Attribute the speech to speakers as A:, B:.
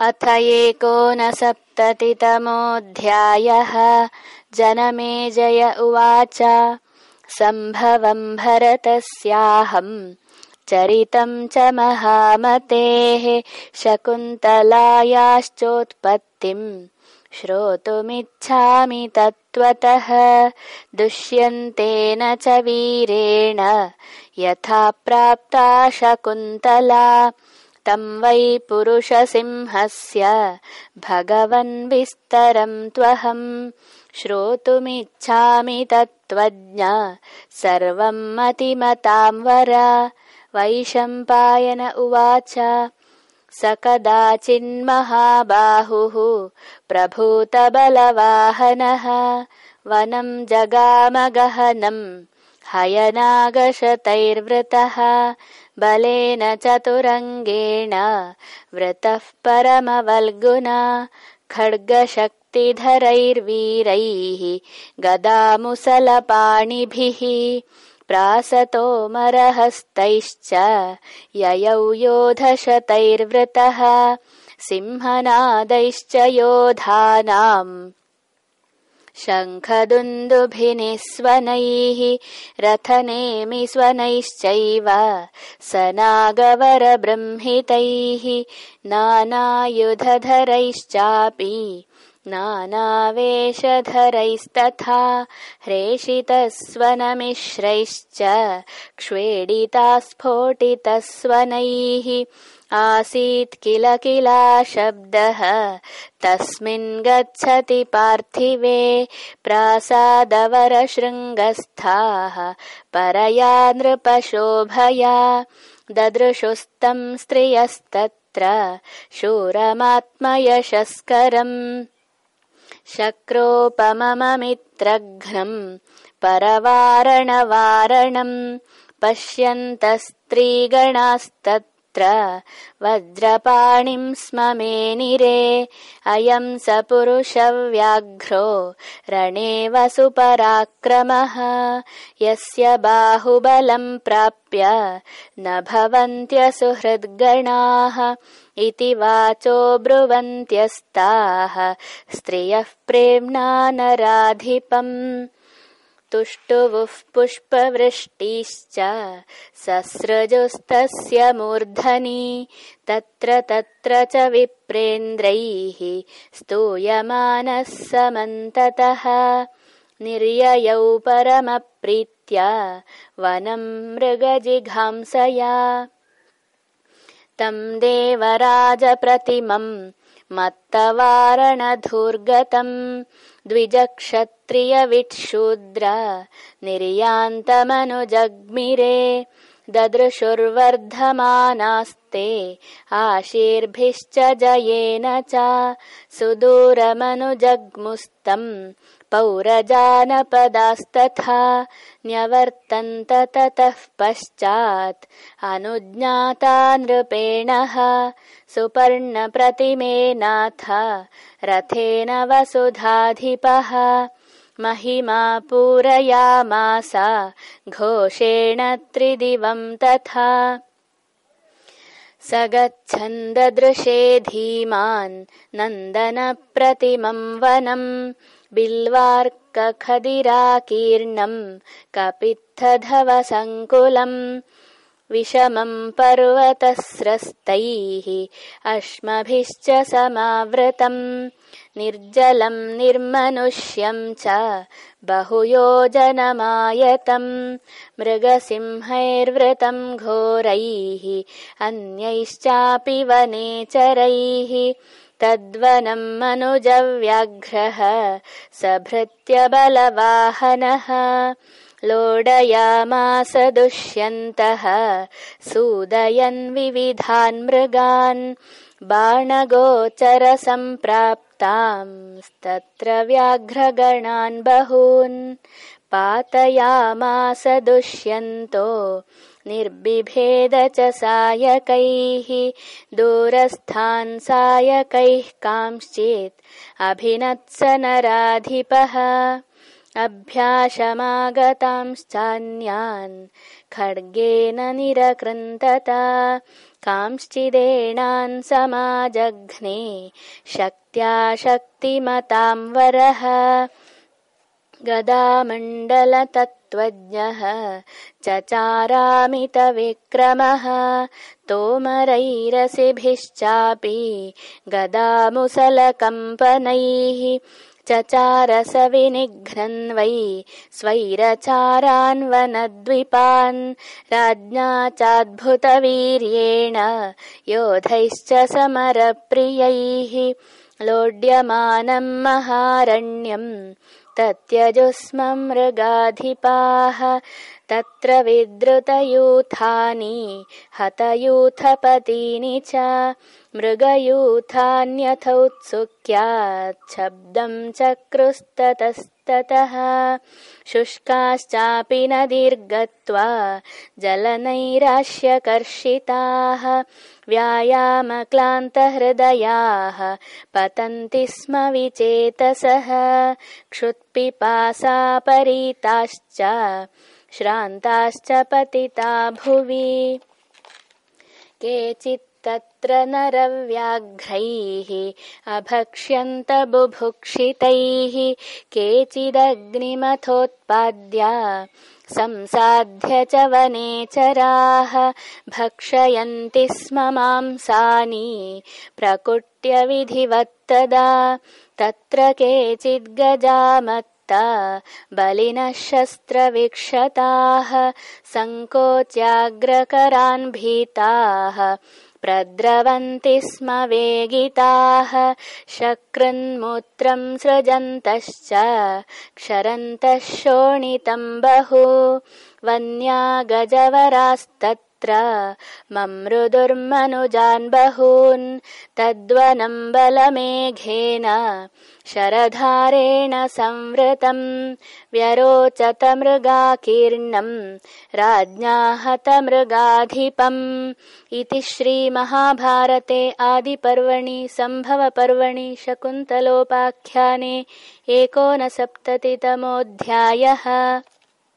A: अथ एकोनसप्ततितमोऽध्यायः। जनमे जय उवाच। सम्भवम् भरतस्याहम्। चरितम् च महामतेः। शकुन्तलायाश्चोत्पत्तिम्। श्रोतुमिच्छामि तत्त्वतः। दुष्यन्तेन च वीरेण। यथा प्राप्ता शकुन्तला तं वै पुरुषसिंहस्य। भगवन्विस्तरं त्वहम् श्रोतुमिच्छामि तत्त्वज्ञ। सर्वं मतिमतां वर। वैशम्पायन उवाच। स कदाचिन्महाबाहुः प्रभूतबलवाहनः। वनं जगामगहनम् हयनागशतैर्वृतः बलेन चतुरङ्गेण वृतः परमवल्गुना खड्गशक्तिधरैर्वीरैः गदामुसलपाणिभिः प्रासतोमरहस्तैश्च ययौ योधशतैर्वृतः सिंहनादैश्च योधानाम् शङ्खदुन्दुभिनिस्वनैः रथनेमि स्वनैश्चैव स नागवरबृंहितैः नानायुधधरैश्चापि नानावेशधरैस्तथा ह्रेषितस्वनमिश्रैश्च क्ष्वेडितास्फोटितस्वनैः आसीत् किल किला शब्दः। तस्मिन् गच्छति पार्थिवे प्रासादवरशृङ्गस्थाः। परया नृपशोभया ददृशुस्तम् स्त्रियस्तत्र। शूरमात्मयशस्करम् शक्रोपमममित्रघ्नम् परवारणवारणम् पश्यन्तस्त्रीगणास्तत्र वज्रपाणिं स्म अयं स पुरुषव्याघ्रो रणे वसुपराक्रमः। यस्य बाहुबलं प्राप्य न भवन्त्यसुहृद्गणाः इति वाचो ब्रुवन्त्यस्ताः। स्त्रियः प्रेम्णा नराधिपम् तुष्टुवुः पुष्पवृष्टिश्च सस्रजुस्तस्य मूर्धनि तत्र तत्र च विप्रेन्द्रैः स्तूयमानः समन्ततः। निर्ययौ परमप्रीत्या वनम् मृगजिघांसया। तम् देवराजप्रतिमम् मत्तवारणधूर्गतम्। द्विजक्षत्रियविट्शूद्र निर्यान्तमनुजग्मिरे ददृशुर्वर्धमानास्ते आशीर्भिश्च जयेन च सुदूरमनुजग्मुस्तम् पौरजानपदास्तथा न्यवर्तन्त ततः पश्चात् अनुज्ञाता नृपेणः सुपर्णप्रतिमेनाथ रथेन वसुधाधिपः महिमा पूरयामास घोषेण त्रिदिवम् तथा स गच्छन्ददृशे धीमान् नन्दनप्रतिमम् वनम् बिल्वार्कखदिराकीर्णम् कपित्थधवसङ्कुलम् विषमम् पर्वतस्रस्तैः अश्मभिश्च समावृतम् निर्जलम् निर्मनुष्यम् च बहुयोजनमायतम् मृगसिंहैर्वृतम् घोरैः अन्यैश्चापि वनेचरैः तद्वनम् मनुजव्याघ्रः सभृत्यबलवाहनः लोडयामास दुष्यन्तः सूदयन् विविधान् मृगान् बाणगोचरसम्प्राप्तांस्तत्र व्याघ्रगणान् बहून् पातयामास दुष्यन्तो निर्बिभेद च सायकैः दूरस्थान् सायकैः कांश्चित् अभिनत्स नराधिपः अभ्यासमागतांश्चान्यान् खड्गेन निरकृन्तता कांश्चिदेणान् समाजघ्ने शक्त्या शक्तिमतां वरः गदामण्डलतत्त्वज्ञः चचारामितविक्रमः तोमरैरसिभिश्चापि गदामुसलकम्पनैः चचारसविनिघ्नन्वै स्वैरचारान्वनद्विपान् राज्ञा चाद्भुतवीर्येण योधैश्च समरप्रियैः लोड्यमानम् महारण्यम् तत्यजुस्म मृगाधिपाः तत्र विद्रुतयूथानि हतयूथपतीनि च मृगयूथान्यथौत्सुक्याच्छब्दम् चक्रुस्ततस्ततः शुष्काश्चापि न दीर्घत्वा जलनैराश्यकर्षिताः व्यायामक्लान्तहृदयाः पतन्ति स्म विचेतसः क्षुत्पिपासापरीताश्च श्रान्ताश्च पतिता भुवि केचित्तत्र नरव्याघ्रैः अभक्ष्यन्त बुभुक्षितैः केचिदग्निमथोत्पाद्या संसाध्य च वनेचराः भक्षयन्ति स्म मांसानि प्रकुट्य विधिवत्तदा तत्र केचिद्गजामत् बलिनः शस्त्रविक्षताः सङ्कोच्याग्रकरान् भीताः प्रद्रवन्ति स्म वेगिताः शकृन्मूत्रम् सृजन्तश्च क्षरन्तः शोणितम् बहु वन्या गजवरास्तत् ममृदुर्मनुजान् बहून् तद्वनम् बलमेघेन शरधारेण संवृतम् व्यरोचत मृगाकीर्णम् राज्ञा हतमृगाधिपम् इति श्रीमहाभारते आदिपर्वणि सम्भवपर्वणि शकुन्तलोपाख्याने एकोनसप्ततितमोऽध्यायः